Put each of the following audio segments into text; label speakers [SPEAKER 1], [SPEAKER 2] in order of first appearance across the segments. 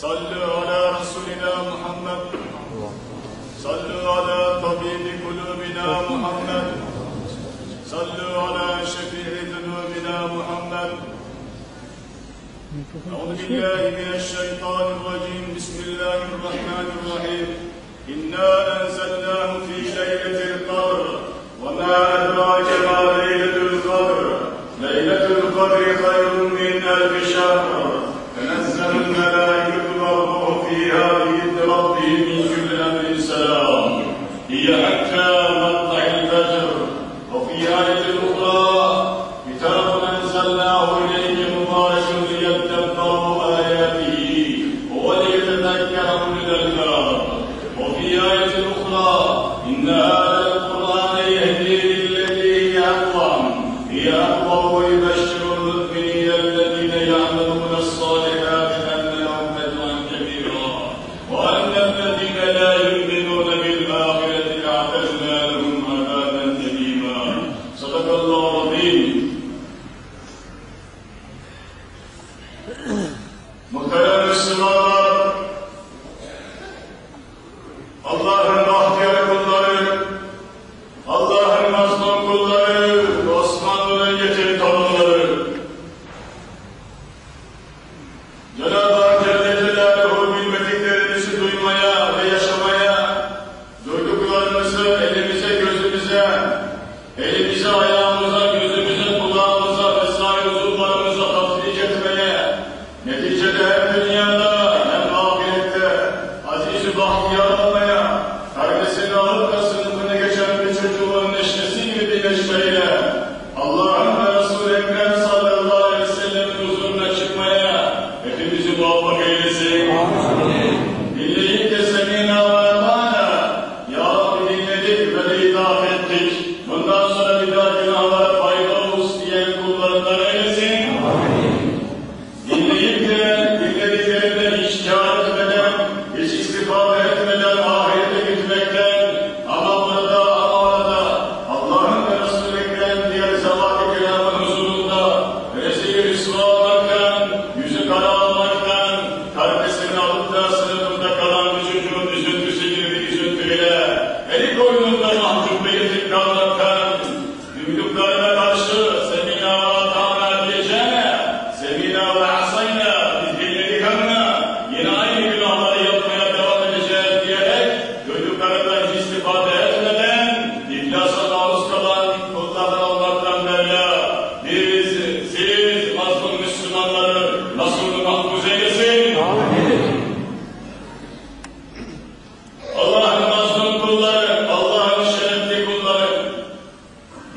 [SPEAKER 1] صلوا على رسولنا محمد. صلوا على طبيب قلوبنا محمد. صلوا على شفيع ذنوبنا محمد. أعوذ بالله من الشيطان الرجيم. بسم الله الرحمن الرحيم. إنا أنزلناه في ليلة القدر وما أدراك ما ليلة القدر؟ ليلة القدر خير من ألف شهر. تنزل الملائكة the.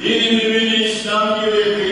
[SPEAKER 1] Dinimiz İslam gibi.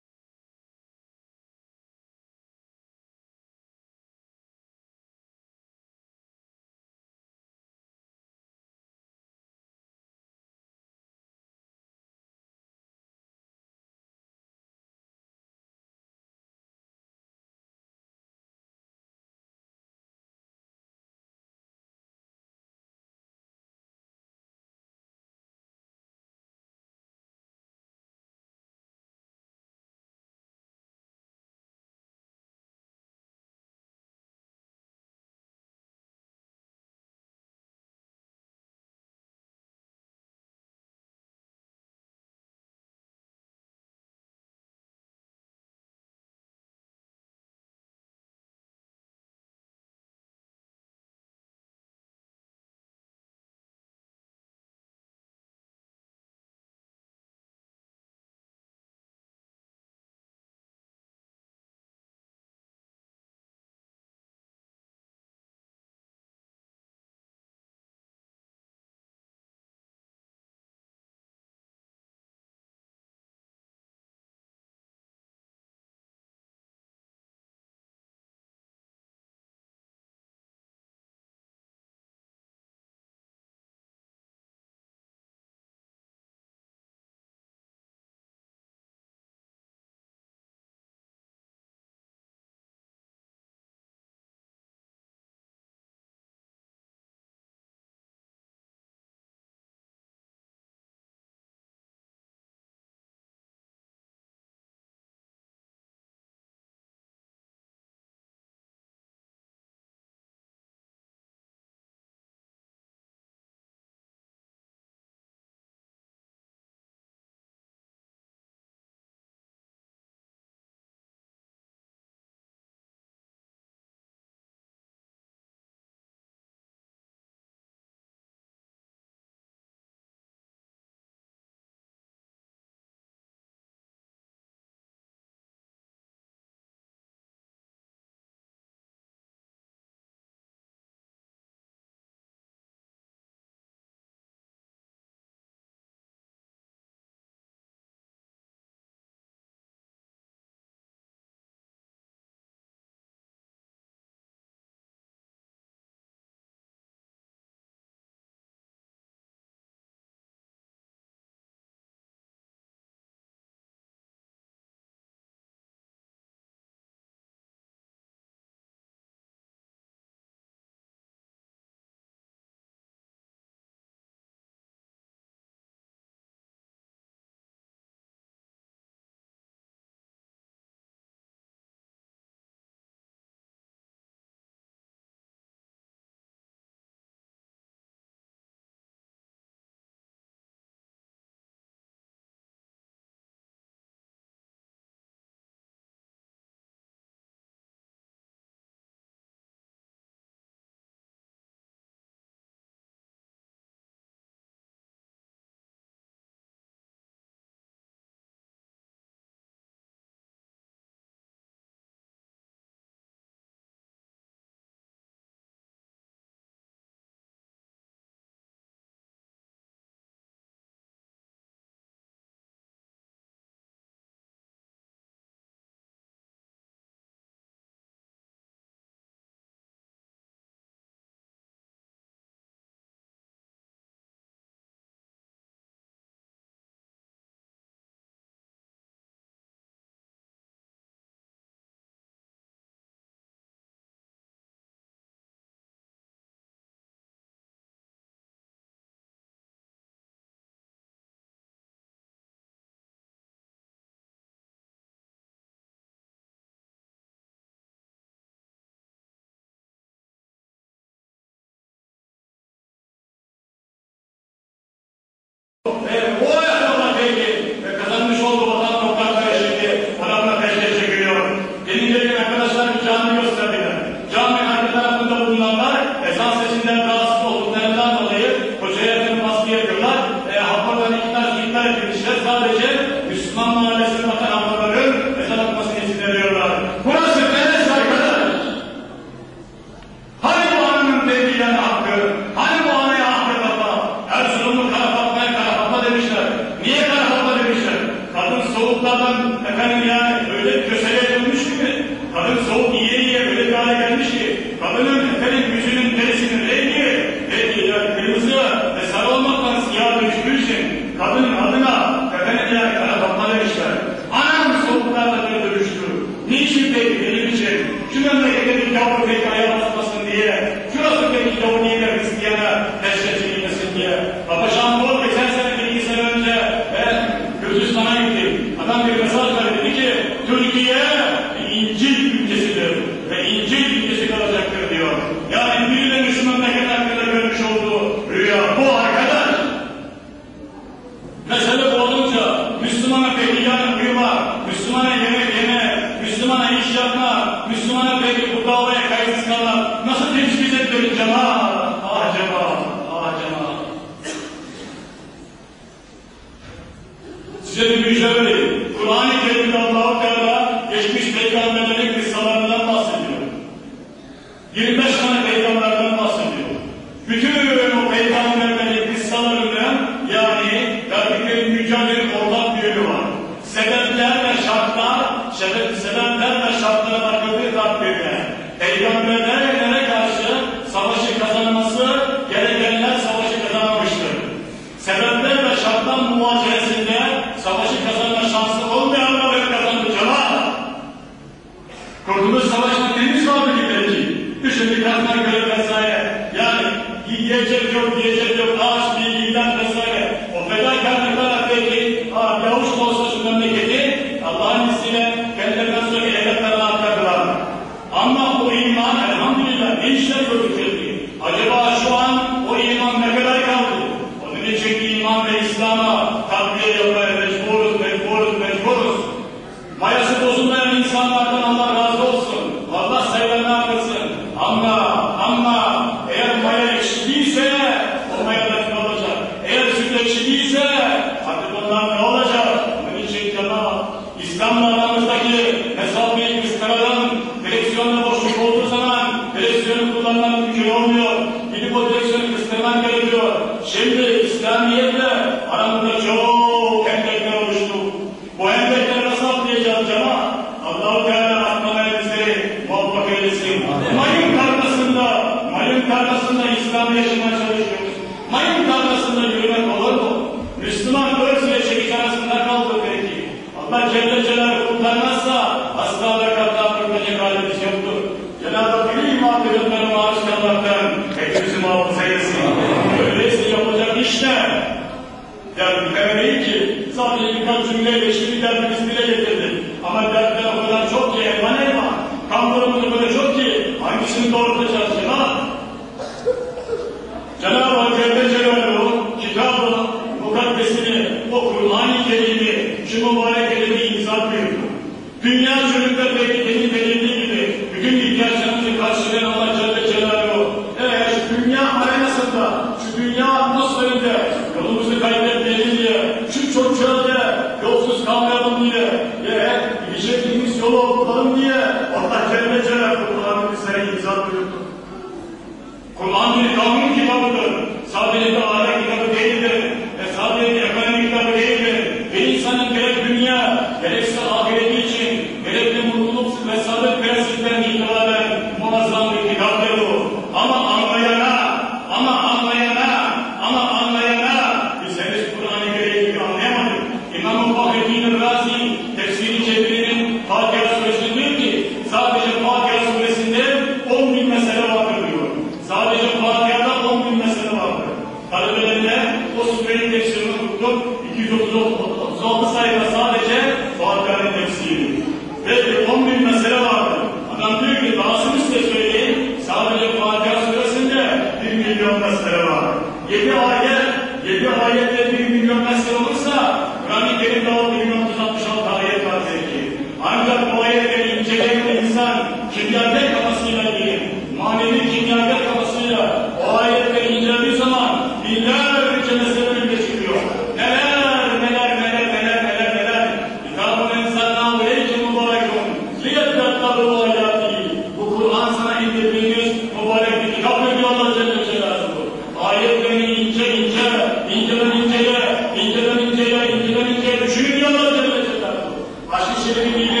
[SPEAKER 1] Karşı şeridini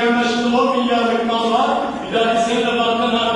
[SPEAKER 1] Güven başında 10 milyarlık mal var. Bir dahaki sene de bankana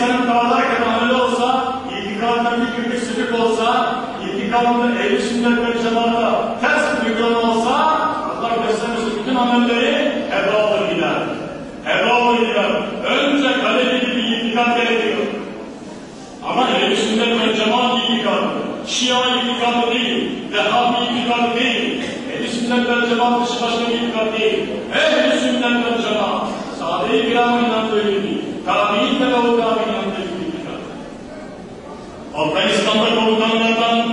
[SPEAKER 1] insanın dağlara kadar öyle olsa, itikadına bir günlük sürük olsa, itikadında ehli sünnet ve cemaata ters bir uygulama olsa, Allah göstermesin bütün amelleri heba olur gider. Heba olur gider. Önce kaleli gibi itikad gerekiyor. Ama ehli sünnet ve cemaat itikadı, şia itikadı değil, vehhabi itikadı değil, ehli sünnet ve cemaat dışı başka bir itikad değil. Ehli sünnet ve cemaat, sahabe-i kiramın inandığı gibi, tabi'in ve o tabi'in Apa yang disampaikan oleh kawan-kawan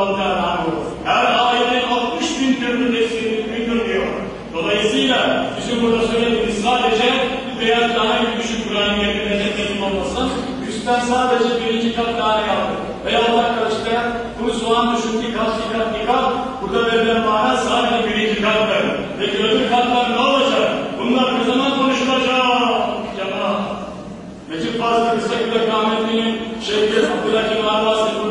[SPEAKER 1] radıyallahu her ailenin 60 bin türlü neslini müdür diyor. Dolayısıyla bizim burada söylediğimiz sadece bu daha yürüyüşü Kur'an-ı Kerim'e nefesim olmasın. Üstten sadece birinci kat daha yaptı. Veya Allah karıştı, bunu soğan düşün ki kat, iki kat, iki kat. Burada verilen mana sadece birinci kat verir. Peki öbür katlar ne olacak? Bunlar ne zaman konuşulacak? Cemaat. Necip Fazıl Kısa Gülek Ahmetli'nin Şevket Abdülhakim Abbas'ın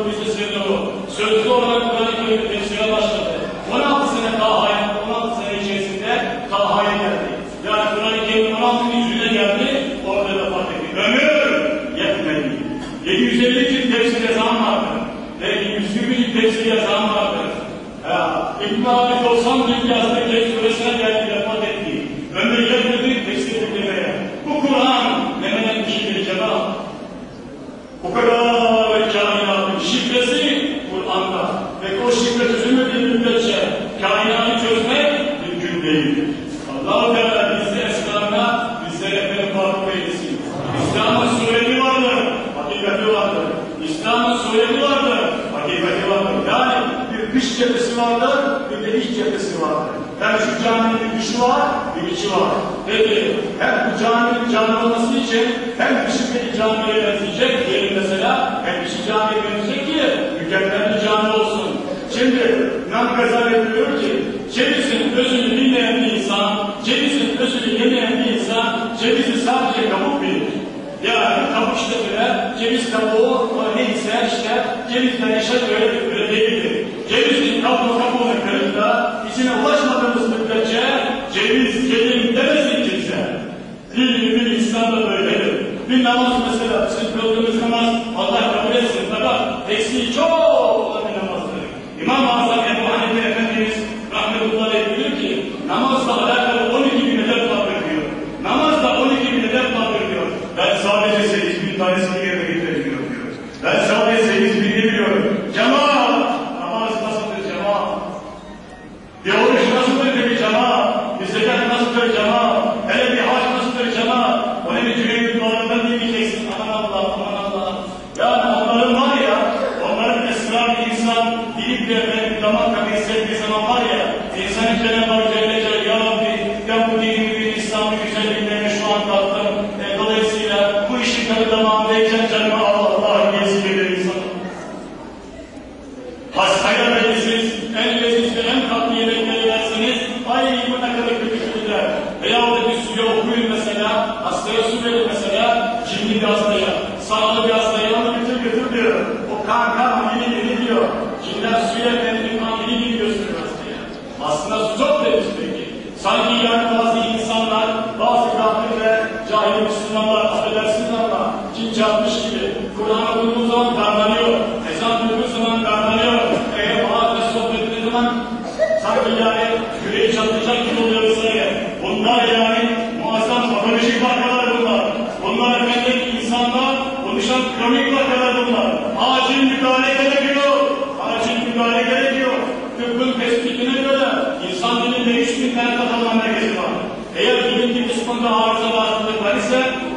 [SPEAKER 1] sözlü olarak Kur'an-ı Kerim tefsire başladı. 16 sene daha Taha'ya, 16 sene içerisinde daha Taha'ya geldi. Yani Kur'an-ı Kerim 16 yüzüne geldi, orada vefat etti. Ömür yetmedi. 750 cilt tefsir yazan vardı. Belki 120 cilt tefsir yazan vardı. Ya, İbn-i Arabi 90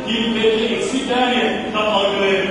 [SPEAKER 1] He played the ex-Italian, the Mongolian.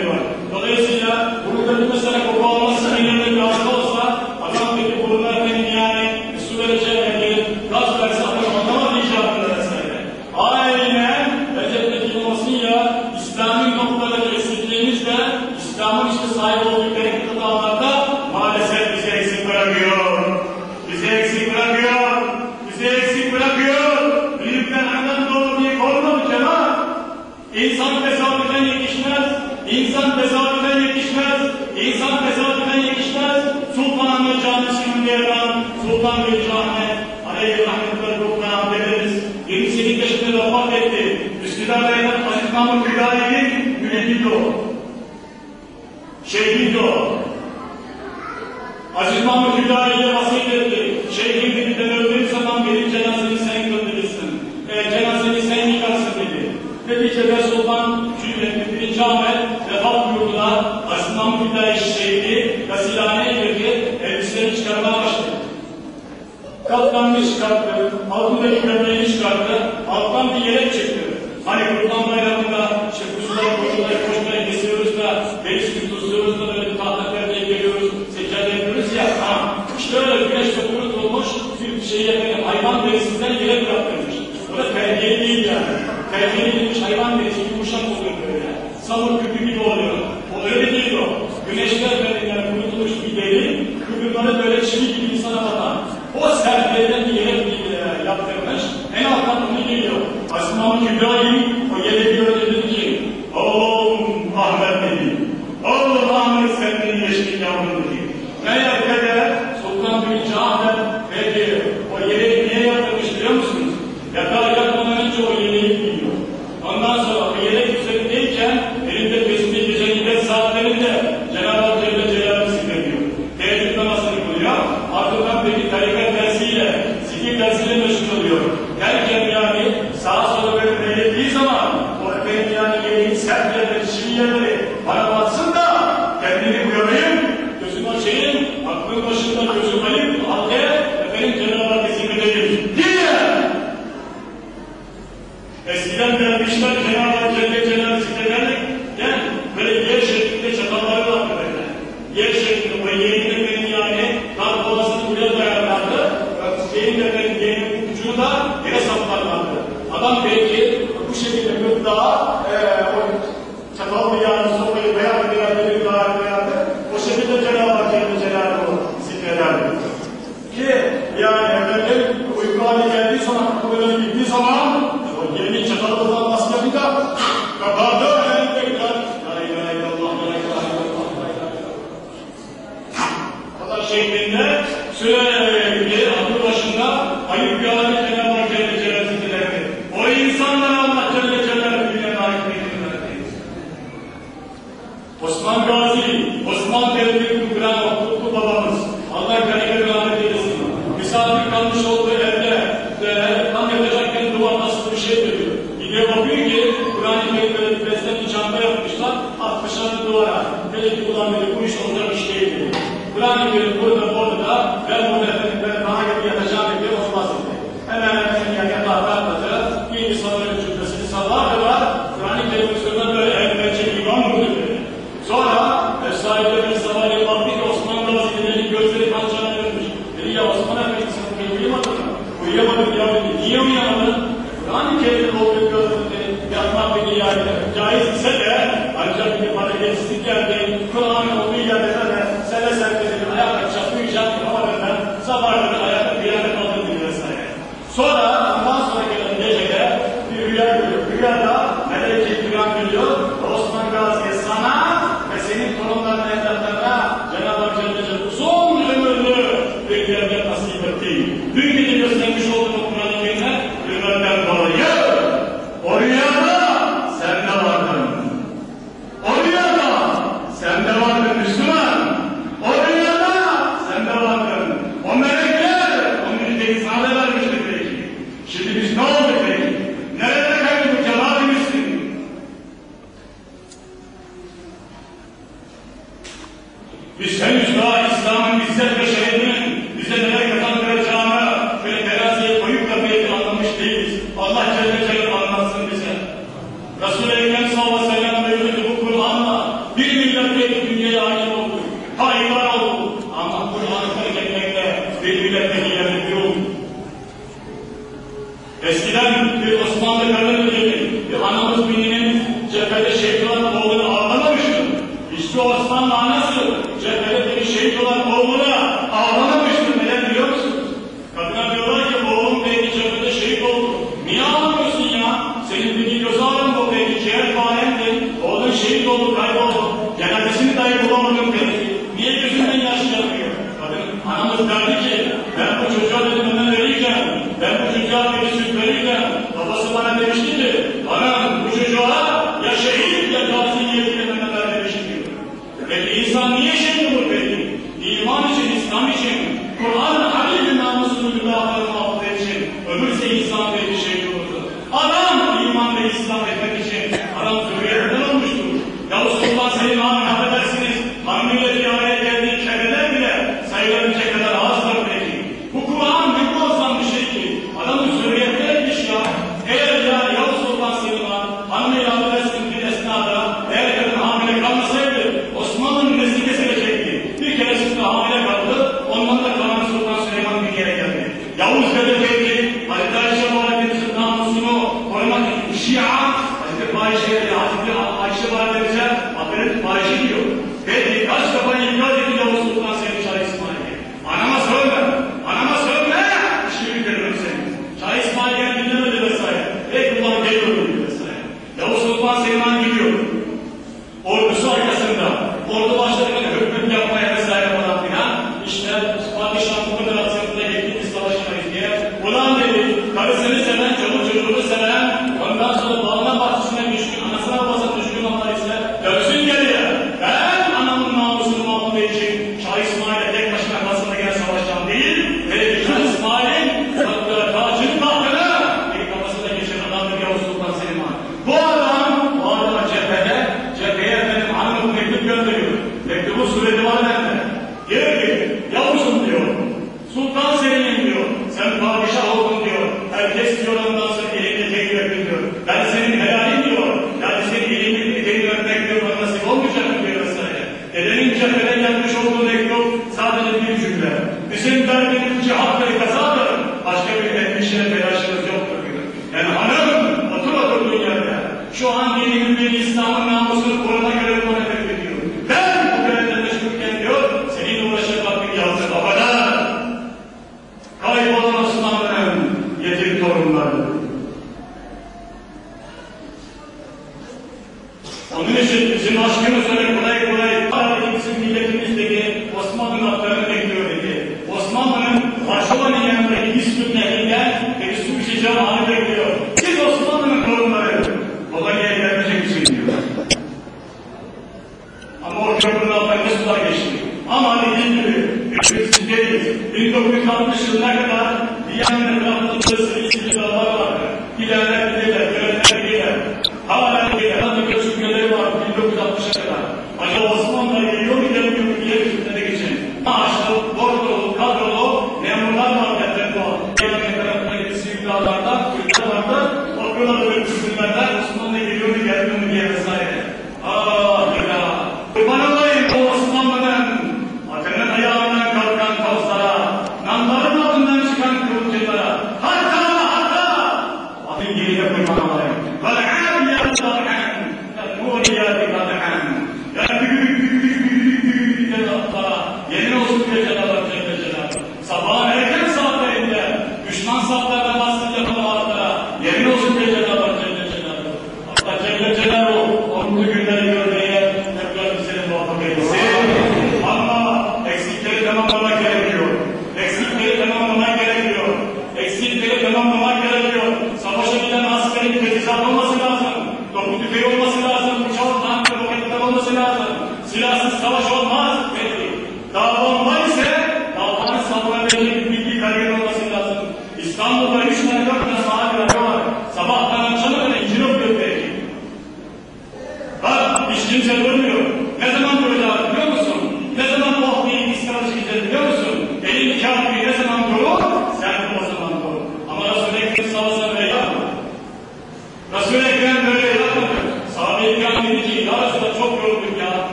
[SPEAKER 1] Kur'an-ı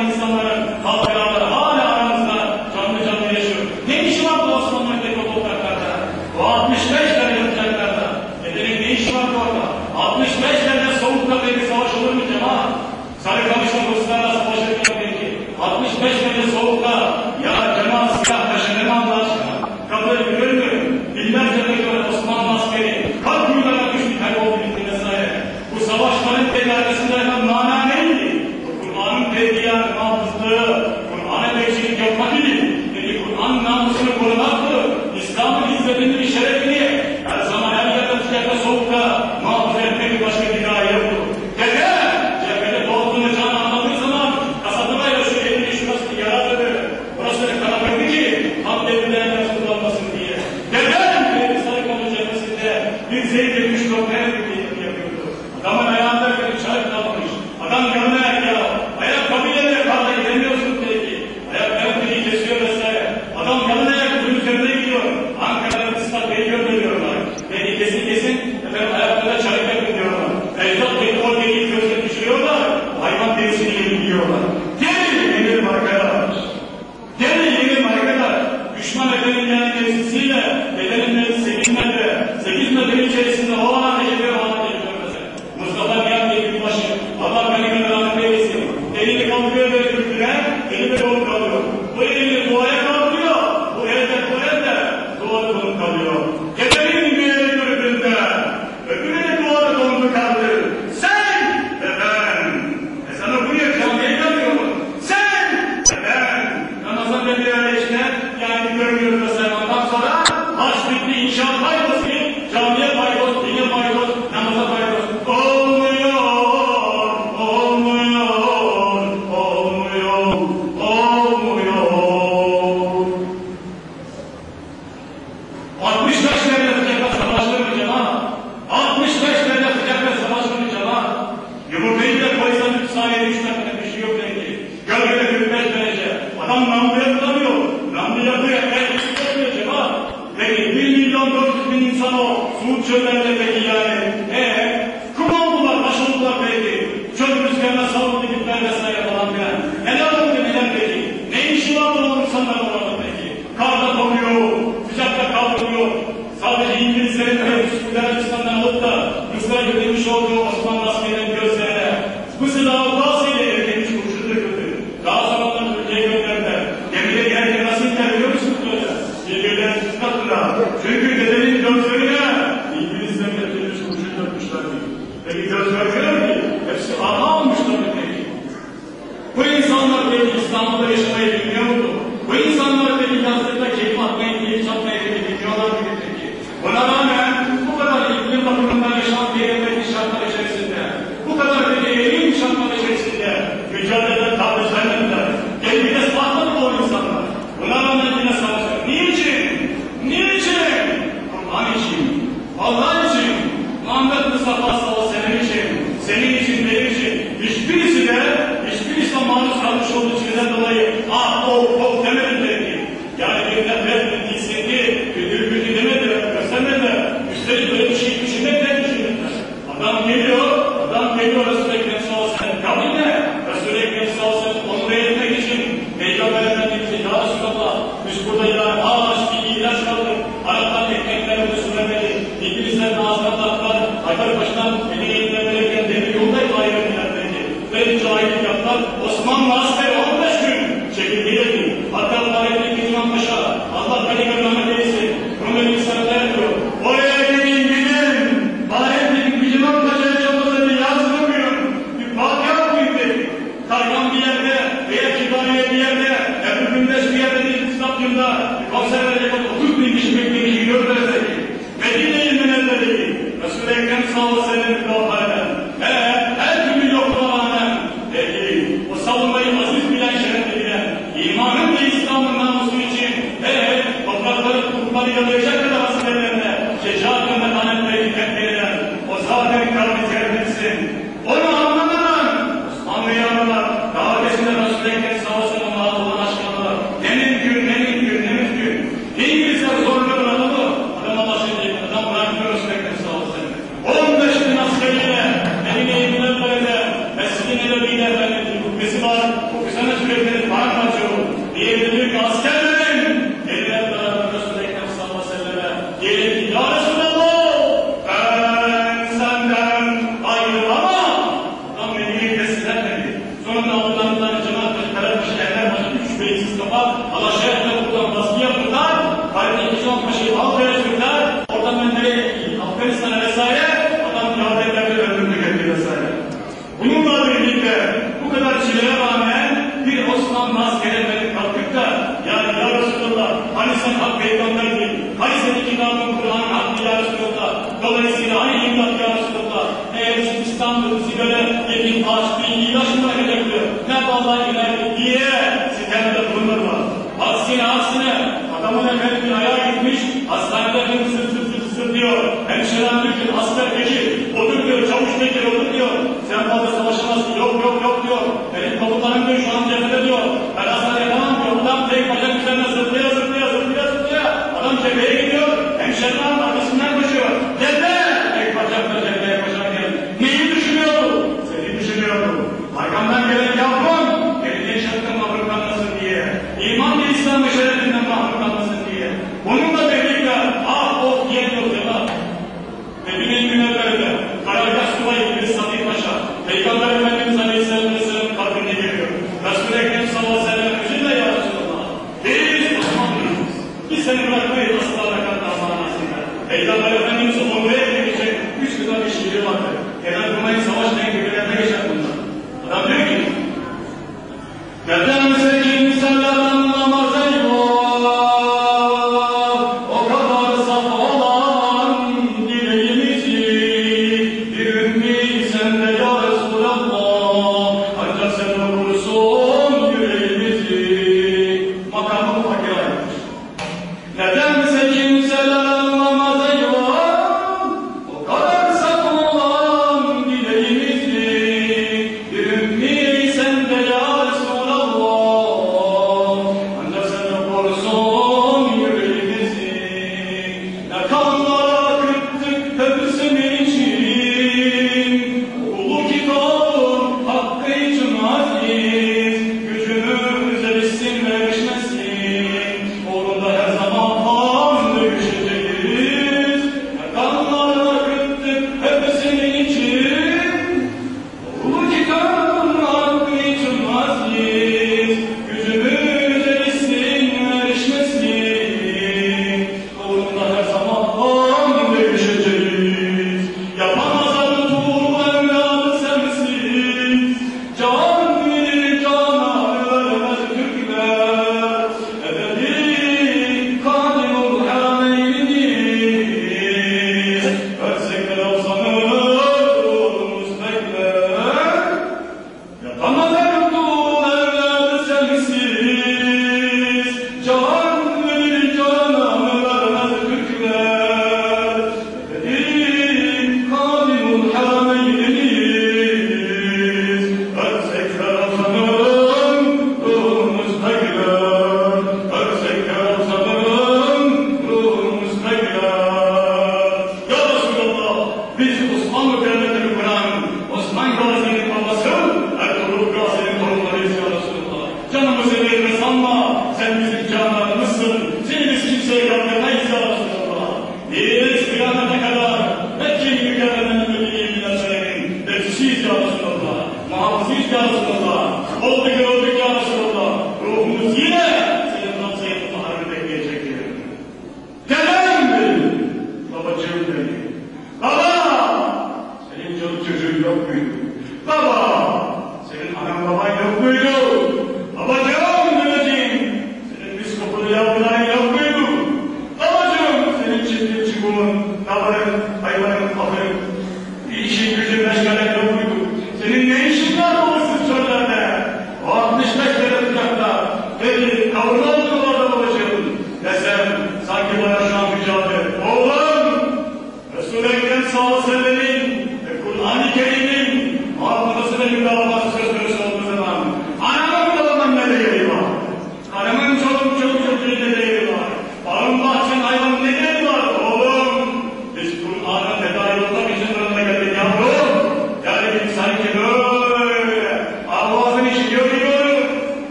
[SPEAKER 1] insanların halkaları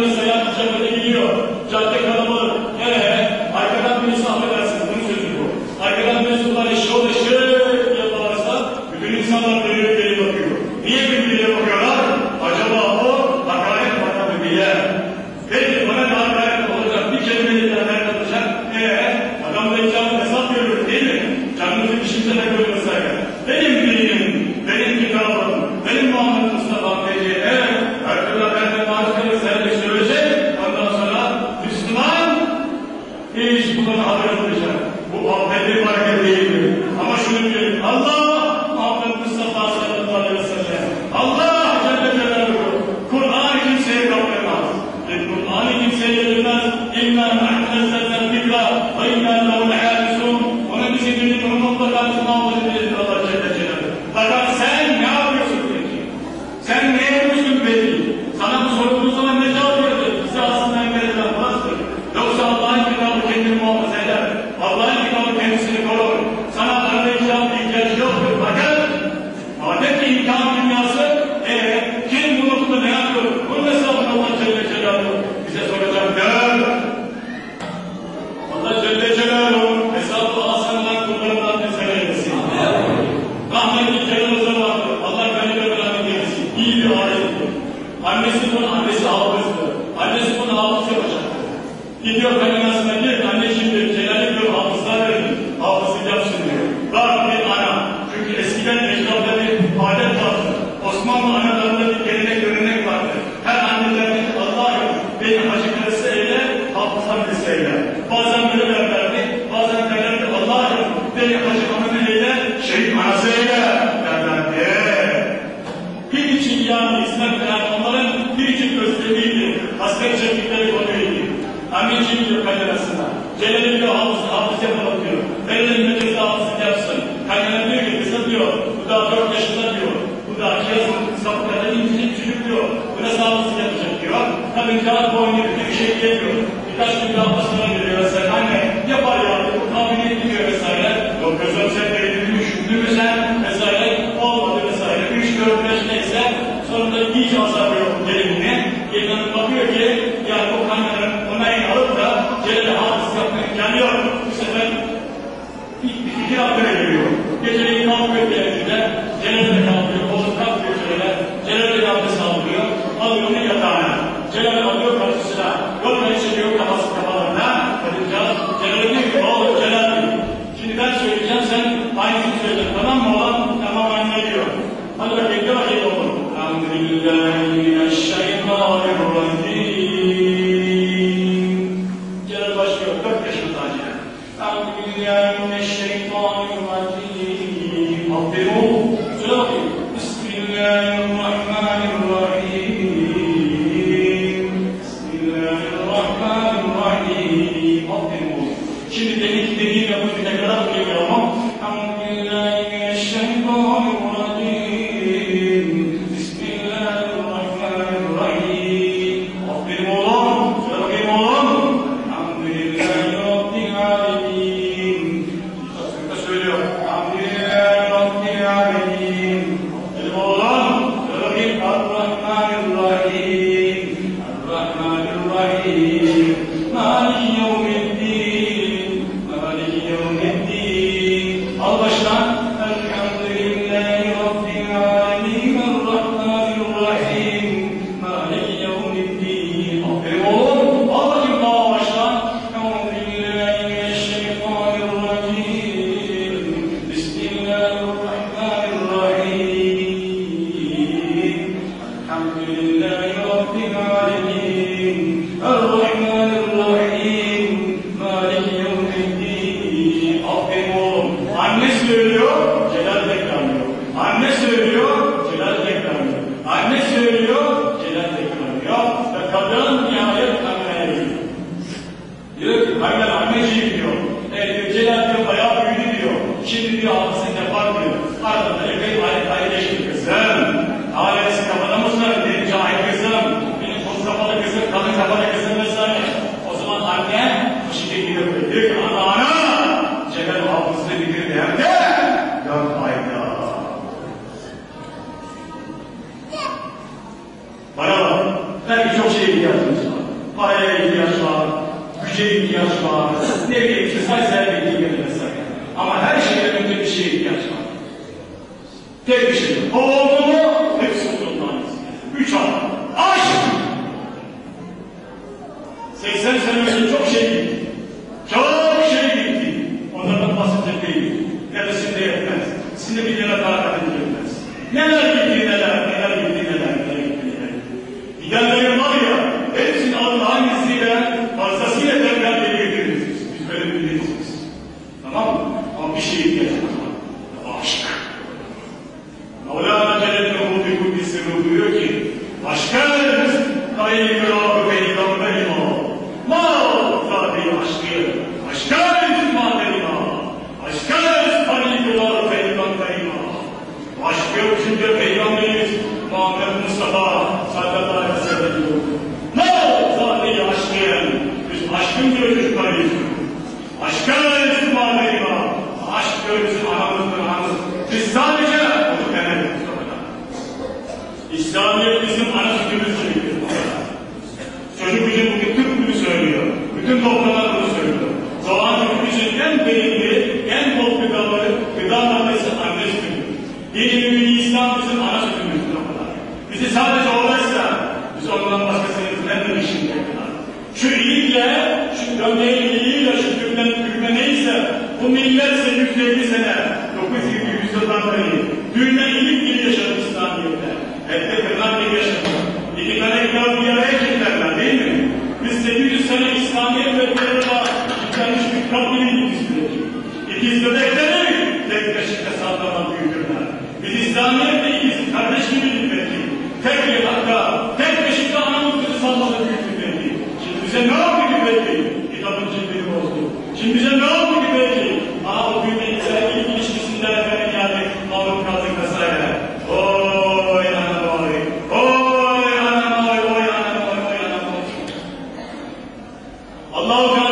[SPEAKER 1] Thank you. Allah